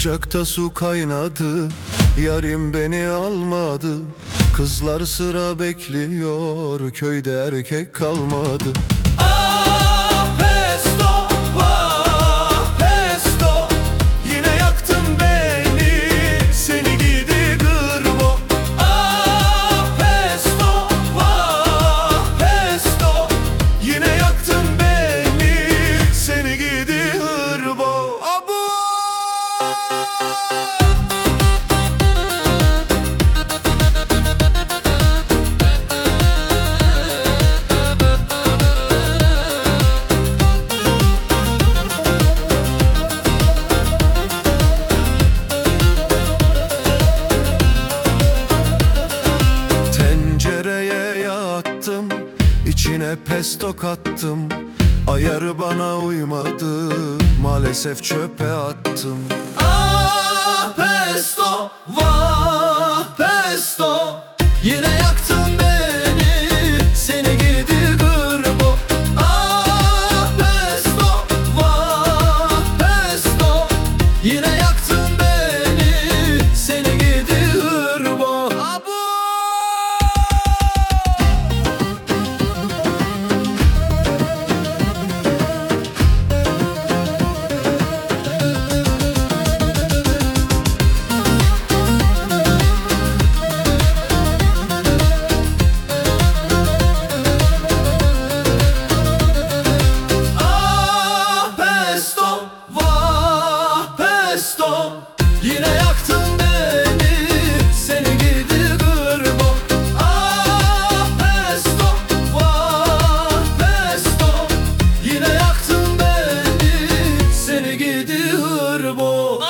Ocakta su kaynadı Yarim beni almadı. Kızlar sıra bekliyor Köyde erkek kalmadı. içine pes tokattım Ayarı bana uymadı. Maalesef çöpe attım. Ah pesto var gidiyor bu